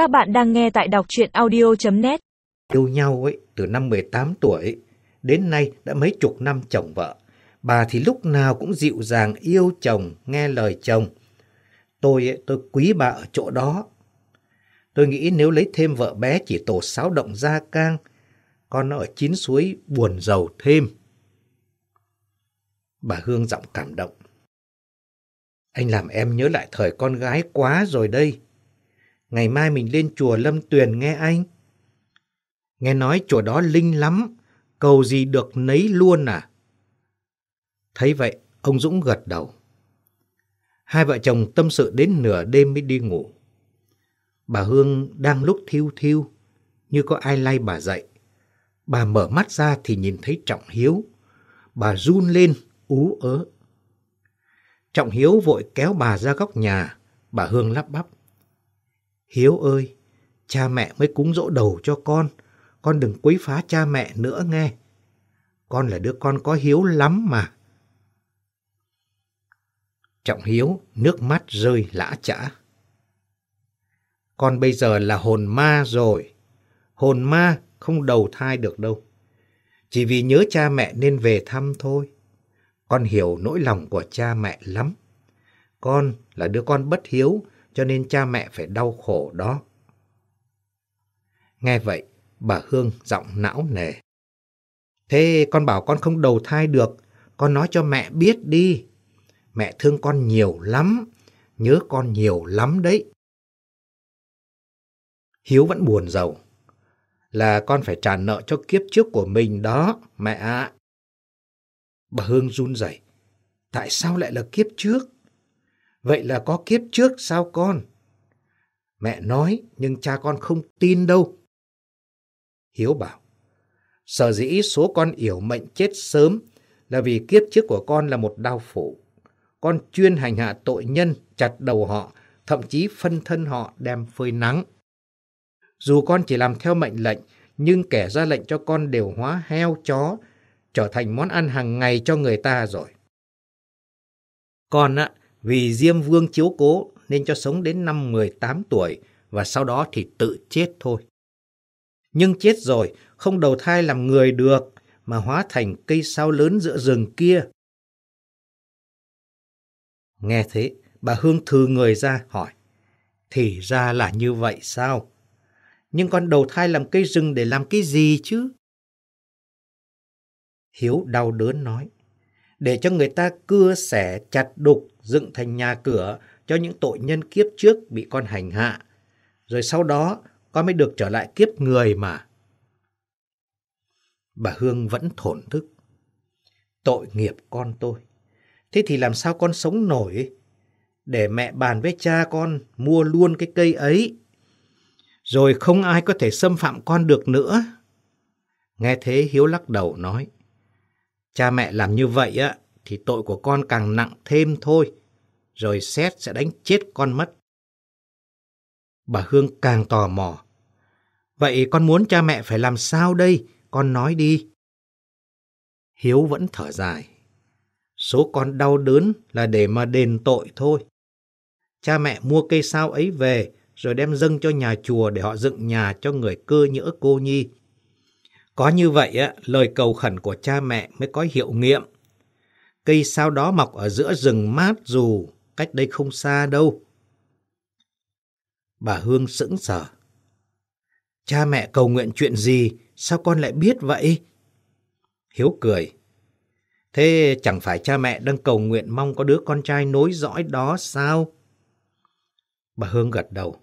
Các bạn đang nghe tại đọc truyện audio.net Yêu nhau ấy, từ năm 18 tuổi, đến nay đã mấy chục năm chồng vợ. Bà thì lúc nào cũng dịu dàng yêu chồng, nghe lời chồng. Tôi ấy, tôi quý bà ở chỗ đó. Tôi nghĩ nếu lấy thêm vợ bé chỉ tổ sáo động gia cang, con nó ở chín suối buồn giàu thêm. Bà Hương giọng cảm động. Anh làm em nhớ lại thời con gái quá rồi đây. Ngày mai mình lên chùa Lâm Tuyền nghe anh. Nghe nói chùa đó linh lắm, cầu gì được nấy luôn à? Thấy vậy, ông Dũng gật đầu. Hai vợ chồng tâm sự đến nửa đêm mới đi ngủ. Bà Hương đang lúc thiêu thiêu, như có ai lay bà dậy. Bà mở mắt ra thì nhìn thấy Trọng Hiếu. Bà run lên, ú ớ. Trọng Hiếu vội kéo bà ra góc nhà, bà Hương lắp bắp. Hiếu ơi, cha mẹ mới cúng dỗ đầu cho con, con đừng quấy phá cha mẹ nữa nghe. Con là đứa con có hiếu lắm mà. Trọng Hiếu nước mắt rơi lã chã. Con bây giờ là hồn ma rồi. Hồn ma không đầu thai được đâu. Chỉ vì nhớ cha mẹ nên về thăm thôi. Con hiểu nỗi lòng của cha mẹ lắm. Con là đứa con bất hiếu, cho nên cha mẹ phải đau khổ đó. Nghe vậy, bà Hương giọng não nề. Thế con bảo con không đầu thai được, con nói cho mẹ biết đi. Mẹ thương con nhiều lắm, nhớ con nhiều lắm đấy. Hiếu vẫn buồn giàu. Là con phải trả nợ cho kiếp trước của mình đó, mẹ ạ. Bà Hương run rẩy. Tại sao lại là kiếp trước? Vậy là có kiếp trước sao con? Mẹ nói, nhưng cha con không tin đâu. Hiếu bảo, sở dĩ số con yểu mệnh chết sớm là vì kiếp trước của con là một đau phủ. Con chuyên hành hạ tội nhân, chặt đầu họ, thậm chí phân thân họ đem phơi nắng. Dù con chỉ làm theo mệnh lệnh, nhưng kẻ ra lệnh cho con đều hóa heo, chó, trở thành món ăn hàng ngày cho người ta rồi. Con ạ, vì Diêm Vương chiếu cố nên cho sống đến năm 18 tuổi và sau đó thì tự chết thôi. Nhưng chết rồi, không đầu thai làm người được mà hóa thành cây sao lớn giữa rừng kia. Nghe thế, bà Hương thư người ra hỏi. Thì ra là như vậy sao? Nhưng con đầu thai làm cây rừng để làm cái gì chứ? Hiếu đau đớn nói. Để cho người ta cưa xẻ chặt đục, dựng thành nhà cửa cho những tội nhân kiếp trước bị con hành hạ. Rồi sau đó, con mới được trở lại kiếp người mà. Bà Hương vẫn thổn thức. Tội nghiệp con tôi. Thế thì làm sao con sống nổi? Để mẹ bàn với cha con mua luôn cái cây ấy. Rồi không ai có thể xâm phạm con được nữa. Nghe thế Hiếu lắc đầu nói. Cha mẹ làm như vậy á thì tội của con càng nặng thêm thôi, rồi xét sẽ đánh chết con mất. Bà Hương càng tò mò. Vậy con muốn cha mẹ phải làm sao đây? Con nói đi. Hiếu vẫn thở dài. Số con đau đớn là để mà đền tội thôi. Cha mẹ mua cây sao ấy về rồi đem dâng cho nhà chùa để họ dựng nhà cho người cơ nhỡ cô nhi. Có như vậy, á, lời cầu khẩn của cha mẹ mới có hiệu nghiệm. Cây sao đó mọc ở giữa rừng mát dù, cách đây không xa đâu. Bà Hương sững sờ. Cha mẹ cầu nguyện chuyện gì, sao con lại biết vậy? Hiếu cười. Thế chẳng phải cha mẹ đang cầu nguyện mong có đứa con trai nối dõi đó sao? Bà Hương gật đầu.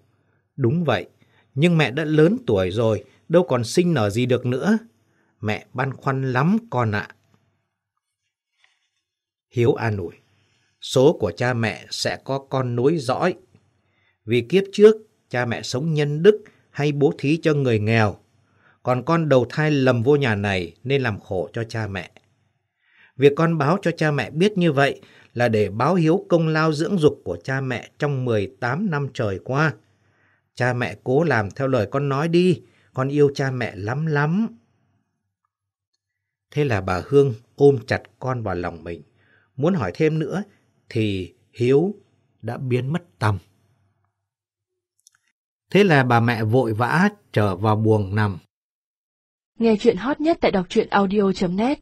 Đúng vậy, nhưng mẹ đã lớn tuổi rồi, đâu còn sinh nở gì được nữa. Mẹ băn khoăn lắm con ạ. Hiếu an ủi. Số của cha mẹ sẽ có con nối dõi. Vì kiếp trước, cha mẹ sống nhân đức hay bố thí cho người nghèo. Còn con đầu thai lầm vô nhà này nên làm khổ cho cha mẹ. Việc con báo cho cha mẹ biết như vậy là để báo hiếu công lao dưỡng dục của cha mẹ trong 18 năm trời qua. Cha mẹ cố làm theo lời con nói đi, con yêu cha mẹ lắm lắm. Thế là bà Hương ôm chặt con vào lòng mình. Muốn hỏi thêm nữa thì Hiếu đã biến mất tầm. Thế là bà mẹ vội vã trở vào buồng nằm. Nghe chuyện hot nhất tại đọc truyện audio.net